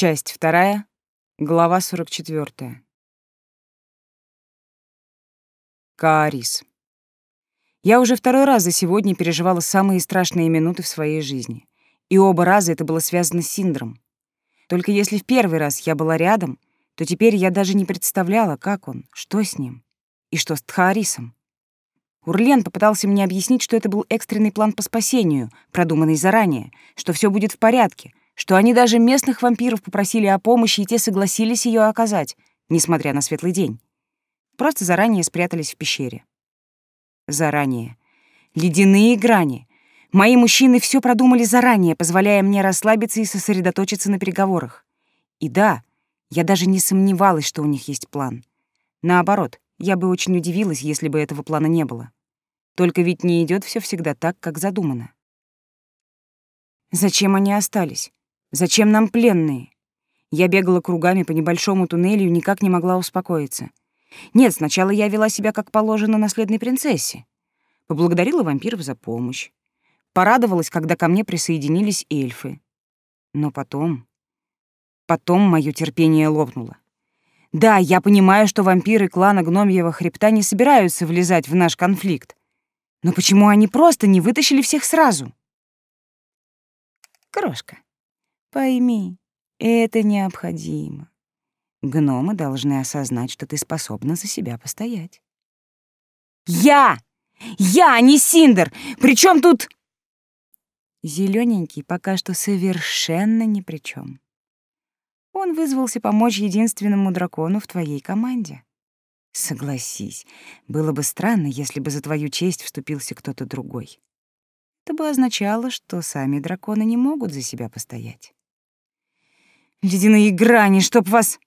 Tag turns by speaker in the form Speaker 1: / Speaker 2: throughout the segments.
Speaker 1: Часть вторая, глава 44. Каарис. Я уже второй раз за сегодня переживала самые страшные минуты в своей жизни. И оба раза это было связано с Синдром. Только если в первый раз я была рядом, то теперь я даже не представляла, как он, что с ним и что с Тхаарисом. Урлен попытался мне объяснить, что это был экстренный план по спасению, продуманный заранее, что все будет в порядке, что они даже местных вампиров попросили о помощи, и те согласились ее оказать, несмотря на светлый день. Просто заранее спрятались в пещере. Заранее. Ледяные грани. Мои мужчины все продумали заранее, позволяя мне расслабиться и сосредоточиться на переговорах. И да, я даже не сомневалась, что у них есть план. Наоборот, я бы очень удивилась, если бы этого плана не было. Только ведь не идет все всегда так, как задумано. Зачем они остались? Зачем нам пленные? Я бегала кругами по небольшому туннелю и никак не могла успокоиться. Нет, сначала я вела себя как положено наследной принцессе. Поблагодарила вампиров за помощь. Порадовалась, когда ко мне присоединились эльфы. Но потом... Потом мое терпение лопнуло. Да, я понимаю, что вампиры клана Гномьего Хребта не собираются влезать в наш конфликт. Но почему они просто не вытащили всех сразу? Крошка, пойми, это необходимо. Гномы должны осознать, что ты способна за себя постоять. Я! Я, а не Синдер! Причем тут... Зелененький пока что совершенно ни при чем. Он вызвался помочь единственному дракону в твоей команде. Согласись, было бы странно, если бы за твою честь вступился кто-то другой. Это бы означало, что сами драконы не могут за себя постоять. Ледяные грани, чтоб вас...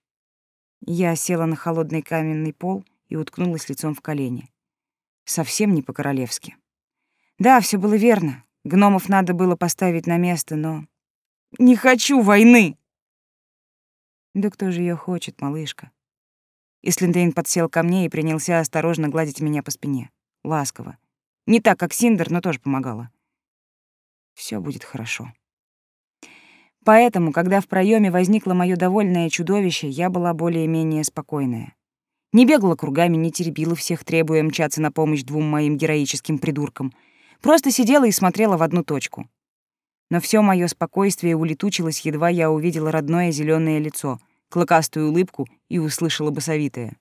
Speaker 1: Я села на холодный каменный пол и уткнулась лицом в колени. Совсем не по-королевски. Да, все было верно. Гномов надо было поставить на место, но... Не хочу войны! Да кто же ее хочет, малышка? Ислиндейн подсел ко мне и принялся осторожно гладить меня по спине. Ласково. Не так, как Синдер, но тоже помогала. Все будет хорошо. Поэтому, когда в проеме возникло мое довольное чудовище, я была более-менее спокойная. Не бегала кругами, не теребила всех, требуя мчаться на помощь двум моим героическим придуркам. Просто сидела и смотрела в одну точку но все мое спокойствие улетучилось, едва я увидела родное зеленое лицо, клыкастую улыбку и услышала басовитое.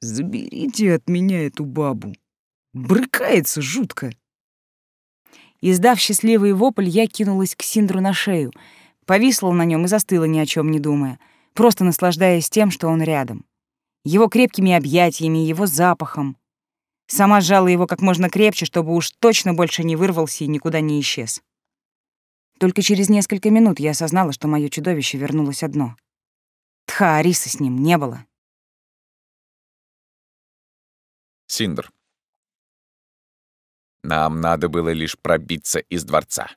Speaker 2: «Заберите от меня эту бабу! Брыкается жутко!»
Speaker 1: Издав счастливый вопль, я кинулась к Синдру на шею, повисла на нем и застыла, ни о чем не думая, просто наслаждаясь тем, что он рядом. Его крепкими объятиями, его запахом. Сама сжала его как можно крепче, чтобы уж точно больше не вырвался и никуда не исчез. Только через несколько минут я осознала, что мое чудовище вернулось одно. Тха Ариса с ним не было.
Speaker 3: Синдр. Нам надо было лишь пробиться из дворца.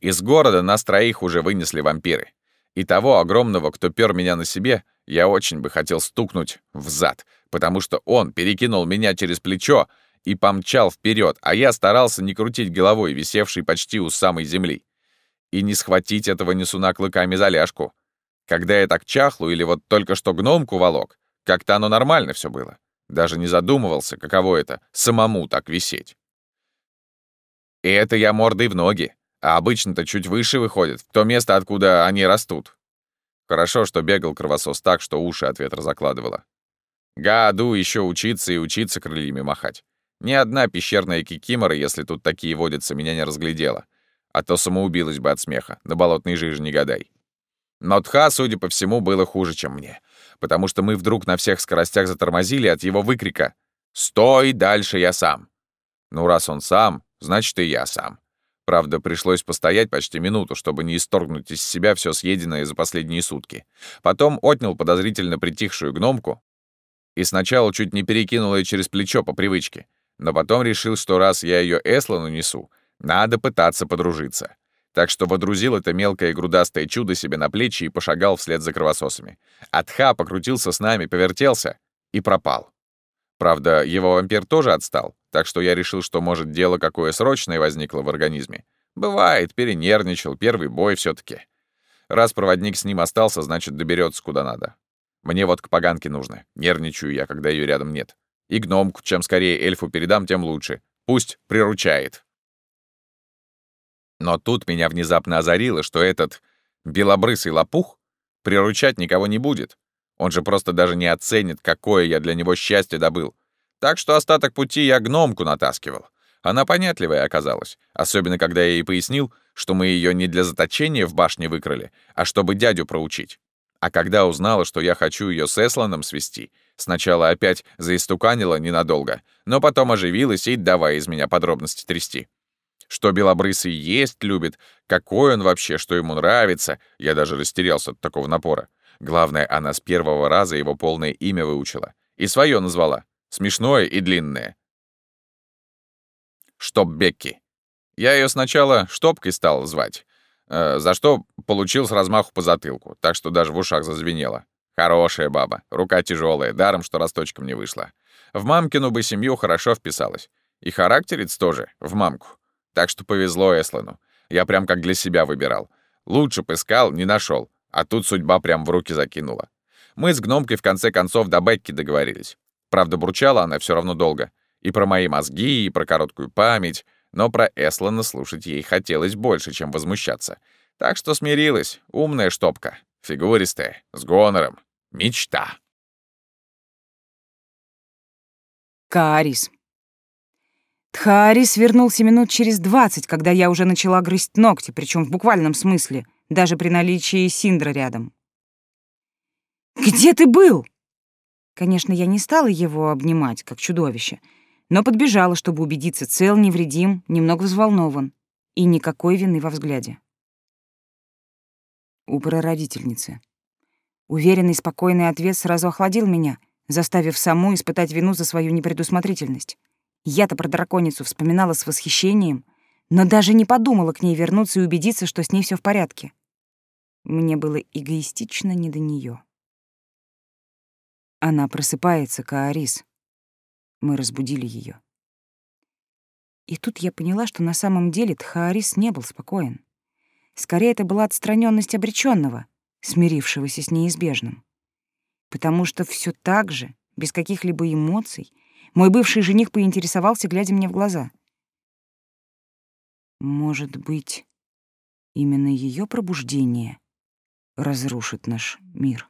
Speaker 3: Из города нас троих уже вынесли вампиры. И того огромного, кто пёр меня на себе, я очень бы хотел стукнуть в зад, потому что он перекинул меня через плечо и помчал вперед, а я старался не крутить головой, висевшей почти у самой земли и не схватить этого несуна клыками за ляжку. Когда я так чахлу или вот только что гномку волок, как-то оно нормально все было. Даже не задумывался, каково это — самому так висеть. И это я мордой в ноги, а обычно-то чуть выше выходит, в то место, откуда они растут. Хорошо, что бегал кровосос так, что уши от ветра закладывало. Гаду еще учиться и учиться крыльями махать. Ни одна пещерная кикимора, если тут такие водятся, меня не разглядела — а то самоубилась бы от смеха, на болотной жиже не гадай. Но Тха, судя по всему, было хуже, чем мне, потому что мы вдруг на всех скоростях затормозили от его выкрика «Стой, дальше я сам!». Ну, раз он сам, значит, и я сам. Правда, пришлось постоять почти минуту, чтобы не исторгнуть из себя все съеденное за последние сутки. Потом отнял подозрительно притихшую гномку и сначала чуть не перекинул ее через плечо по привычке, но потом решил, что раз я ее Эслану несу, надо пытаться подружиться. Так что водрузил это мелкое грудастое чудо себе на плечи и пошагал вслед за кровососами. Атха покрутился с нами, повертелся и пропал. Правда, его вампир тоже отстал, так что я решил, что, может, дело какое срочное возникло в организме. Бывает, перенервничал, первый бой все таки Раз проводник с ним остался, значит, доберется куда надо. Мне вот к поганке нужно. Нервничаю я, когда ее рядом нет. И гномку, чем скорее эльфу передам, тем лучше. Пусть приручает. Но тут меня внезапно озарило, что этот белобрысый лопух приручать никого не будет. Он же просто даже не оценит, какое я для него счастье добыл. Так что остаток пути я гномку натаскивал. Она понятливая оказалась, особенно когда я ей пояснил, что мы ее не для заточения в башне выкрали, а чтобы дядю проучить. А когда узнала, что я хочу ее с Эсланом свести, сначала опять заистуканила ненадолго, но потом оживилась и давай из меня подробности трясти. Что белобрысый есть любит, какой он вообще, что ему нравится, я даже растерялся от такого напора. Главное, она с первого раза его полное имя выучила. И свое назвала. Смешное и длинное. Чтоб Бекки. Я ее сначала Штопкой стал звать, э, за что получил с размаху по затылку, так что даже в ушах зазвенело. Хорошая баба, рука тяжелая, даром, что росточком не вышла. В мамкину бы семью хорошо вписалась. И характерец тоже, в мамку. Так что повезло Эслану. Я прям как для себя выбирал. Лучше б искал, не нашел, а тут судьба прям в руки закинула. Мы с гномкой в конце концов до Бекки договорились. Правда, бурчала она все равно долго. И про мои мозги, и про короткую память. Но про Эслана слушать ей хотелось больше, чем возмущаться. Так что смирилась. Умная штопка. Фигуристая. С гонором. Мечта.
Speaker 1: Каарис. Тхаарис вернулся минут через двадцать, когда я уже начала грызть ногти, причем в буквальном смысле, даже при наличии Синдра рядом. «Где ты был?» Конечно, я не стала его обнимать, как чудовище, но подбежала, чтобы убедиться, цел, невредим, немного взволнован и никакой вины во взгляде. У прародительницы. Уверенный, спокойный ответ сразу охладил меня, заставив саму испытать вину за свою непредусмотрительность. Я-то про драконицу вспоминала с восхищением, но даже не подумала к ней вернуться и убедиться, что с ней все в порядке. Мне было эгоистично не до нее. Она просыпается, Каарис. Мы разбудили ее. И тут я поняла, что на самом деле Тхаарис не был спокоен. Скорее, это была отстраненность обреченного, смирившегося с неизбежным. Потому что все так же, без каких-либо эмоций, мой бывший жених поинтересовался, глядя мне в глаза. Может быть, именно ее пробуждение разрушит наш мир?